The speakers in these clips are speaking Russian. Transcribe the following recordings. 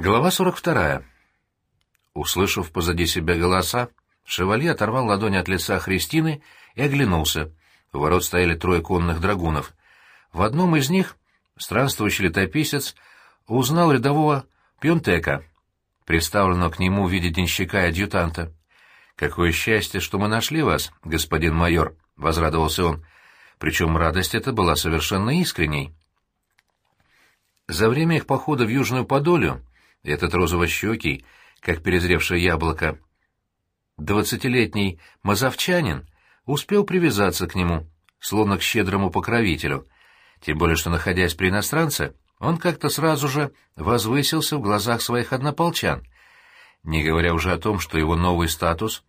Глава 42. Услышав позади себя голоса, шевалье оторвал ладони от лица Христины и оглянулся. У ворот стояли трое конных драгунов. В одном из них странствующий летописец узнал рядового Пьонтека, представленного к нему в виде денщика и адъютанта. «Какое счастье, что мы нашли вас, господин майор!» — возрадовался он. Причем радость эта была совершенно искренней. За время их похода в Южную Подолю этот розово-щекий, как перезревшее яблоко, двадцатилетний мазовчанин успел привязаться к нему, словно к щедрому покровителю, тем более что, находясь при иностранце, он как-то сразу же возвысился в глазах своих однополчан, не говоря уже о том, что его новый статус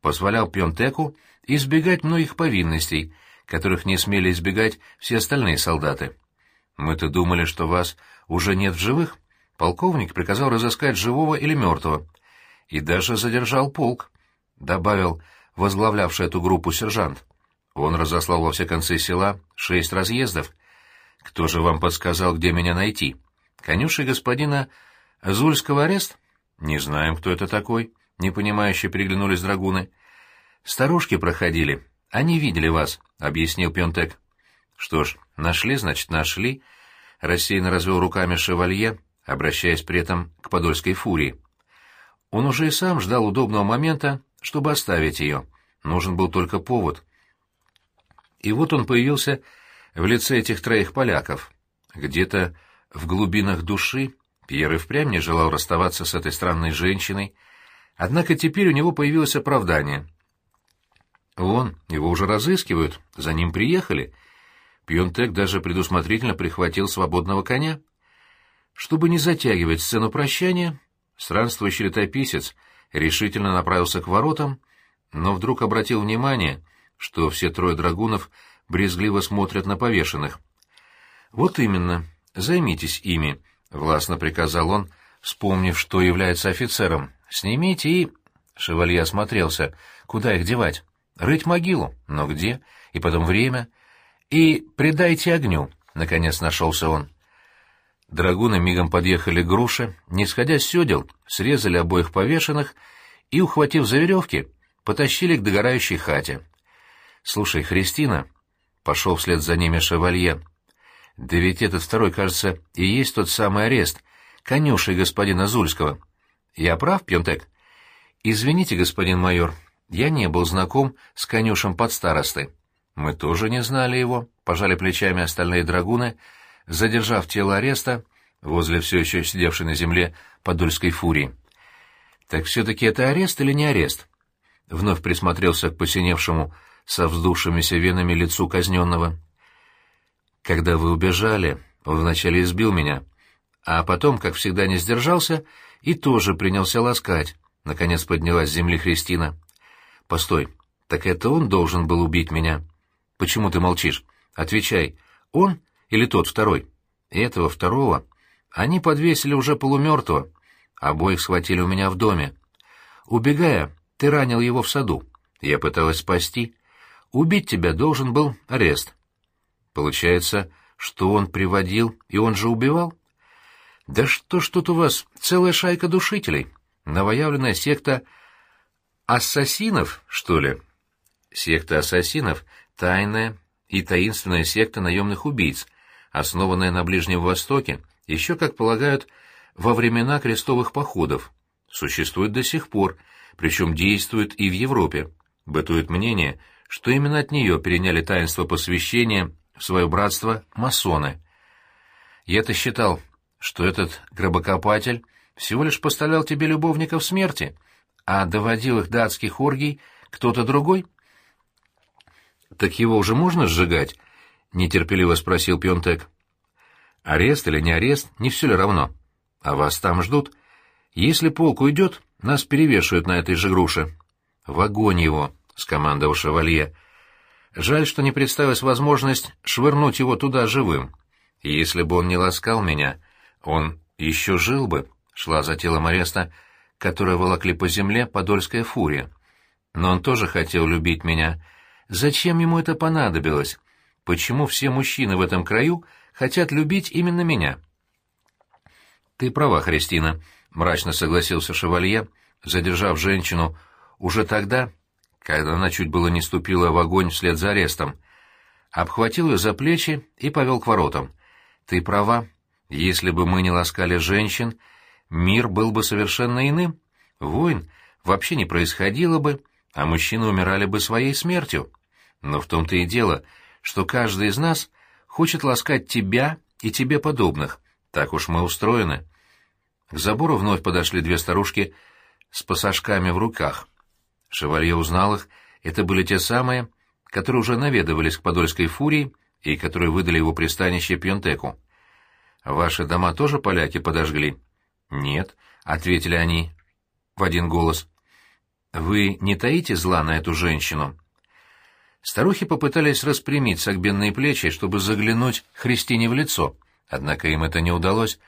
позволял Пьонтеку избегать многих повинностей, которых не смели избегать все остальные солдаты. Мы-то думали, что вас уже нет в живых, Полковник приказал разыскать живого или мертвого. И даже задержал полк, — добавил возглавлявший эту группу сержант. Он разослал во все концы села шесть разъездов. Кто же вам подсказал, где меня найти? Конюши господина Зульского арест? Не знаем, кто это такой, — непонимающе переглянулись драгуны. Старушки проходили. Они видели вас, — объяснил Пьонтек. Что ж, нашли, значит, нашли. Рассеянно развел руками шевалье, обращаясь при этом к подольской фурии. Он уже и сам ждал удобного момента, чтобы оставить ее. Нужен был только повод. И вот он появился в лице этих троих поляков. Где-то в глубинах души Пьер и впрямь не желал расставаться с этой странной женщиной, однако теперь у него появилось оправдание. Вон, его уже разыскивают, за ним приехали. Пьонтек даже предусмотрительно прихватил свободного коня. Чтобы не затягивать сцену прощания, странствующий летописец решительно направился к воротам, но вдруг обратил внимание, что все трое драгунов брезгливо смотрят на повешенных. «Вот именно, займитесь ими», — властно приказал он, вспомнив, что является офицером. «Снимите и...» — шевалье осмотрелся. «Куда их девать? Рыть могилу? Но где? И потом время. И придайте огню», — наконец нашелся он. Драгуны мигом подъехали к груше, не сходя с седел, срезали обоих повешенных и, ухватив за веревки, потащили к догорающей хате. «Слушай, Христина», — пошел вслед за ними шевалье, — «да ведь этот второй, кажется, и есть тот самый арест, конюшей господина Зульского. Я прав, Пьонтек?» «Извините, господин майор, я не был знаком с конюшем под старостой». «Мы тоже не знали его», — пожали плечами остальные драгуны, — задержав тело ареста возле все еще сидевшей на земле подольской фурии. «Так все-таки это арест или не арест?» Вновь присмотрелся к посиневшему со вздувшимися венами лицу казненного. «Когда вы убежали, он вначале избил меня, а потом, как всегда, не сдержался и тоже принялся ласкать», — наконец поднялась с земли Христина. «Постой, так это он должен был убить меня? Почему ты молчишь? Отвечай, он или тот второй? Этого второго они подвесили уже полумертвого. Обоих схватили у меня в доме. Убегая, ты ранил его в саду. Я пыталась спасти. Убить тебя должен был арест. Получается, что он приводил, и он же убивал? Да что ж тут у вас целая шайка душителей? Новоявленная секта ассасинов, что ли? Секта ассасинов — тайная и таинственная секта наемных убийц — основанная на Ближнем Востоке, еще, как полагают, во времена крестовых походов, существует до сих пор, причем действует и в Европе. Бытует мнение, что именно от нее переняли таинство посвящения в свое братство масоны. Я-то считал, что этот гробокопатель всего лишь поставлял тебе любовников смерти, а доводил их до адских оргий кто-то другой. Так его уже можно сжигать? — нетерпеливо спросил Пьонтек. «Арест или не арест, не все ли равно? А вас там ждут. Если полк уйдет, нас перевешивают на этой же груше». «В огонь его!» — скомандовал шевалье. «Жаль, что не представилась возможность швырнуть его туда живым. Если бы он не ласкал меня, он еще жил бы», — шла за телом ареста, которое волокли по земле подольская фурия. «Но он тоже хотел любить меня. Зачем ему это понадобилось?» Почему все мужчины в этом краю хотят любить именно меня. «Ты права, Христина», — мрачно согласился шевалье, задержав женщину уже тогда, когда она чуть было не ступила в огонь вслед за арестом. Обхватил ее за плечи и повел к воротам. «Ты права. Если бы мы не ласкали женщин, мир был бы совершенно иным. Войн вообще не происходило бы, а мужчины умирали бы своей смертью. Но в том-то и дело, что каждый из нас хочет ласкать тебя и тебе подобных. Так уж мы устроены». К забору вновь подошли две старушки с пасашками в руках. Шевалье узнал их, это были те самые, которые уже наведывались к подольской фурии и которые выдали его пристанище Пьонтеку. «Ваши дома тоже поляки подожгли?» «Нет», — ответили они в один голос. «Вы не таите зла на эту женщину?» Старухи попытались распрямить согбенные плечи, чтобы заглянуть Христине в лицо, однако им это не удалось.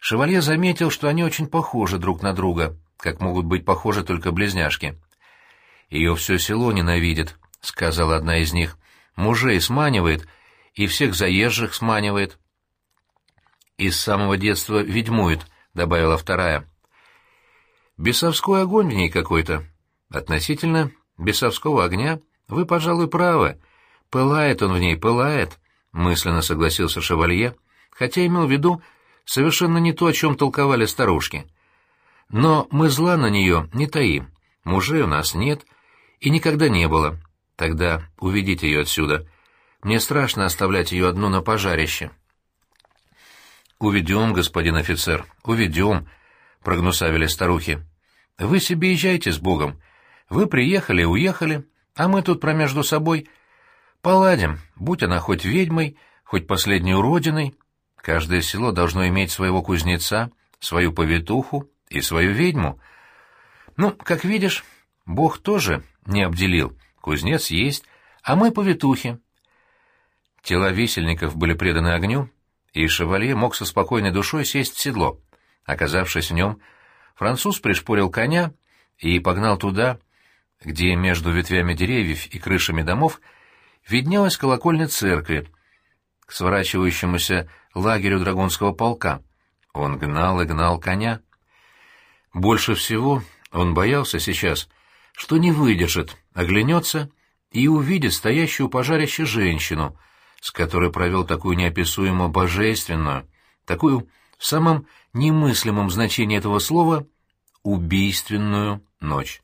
Шевалье заметил, что они очень похожи друг на друга, как могут быть похожи только близняшки. «Ее все село ненавидит», — сказала одна из них. «Мужей сманивает, и всех заезжих сманивает». «И с самого детства ведьмует», — добавила вторая. «Бесовской огонь в ней какой-то. Относительно бесовского огня вы, пожалуй, правы. Пылает он в ней, пылает», — мысленно согласился шевалье, хотя имел в виду совершенно не то, о чем толковали старушки. «Но мы зла на нее не таим. Мужей у нас нет, и никогда не было. Тогда уведите ее отсюда. Мне страшно оставлять ее одну на пожарище». «Уведем, господин офицер, уведем», — прогнусавили старухи. «Вы себе езжайте с Богом. Вы приехали уехали, а мы тут промежду собой поладим, будь она хоть ведьмой, хоть последней уродиной. Каждое село должно иметь своего кузнеца, свою повитуху и свою ведьму. Ну, как видишь, Бог тоже не обделил. Кузнец есть, а мы повитухи». Тела висельников были преданы огню, и шевалье мог со спокойной душой сесть в седло. Оказавшись в нем, француз пришпорил коня и погнал туда, где между ветвями деревьев и крышами домов виднелась колокольня церкви, к сворачивающемуся лагерю драгунского полка. Он гнал и гнал коня. Больше всего он боялся сейчас, что не выдержит, оглянется и увидит стоящую у пожарища женщину — с которой провел такую неописуемо божественную, такую в самом немыслимом значении этого слова убийственную ночь.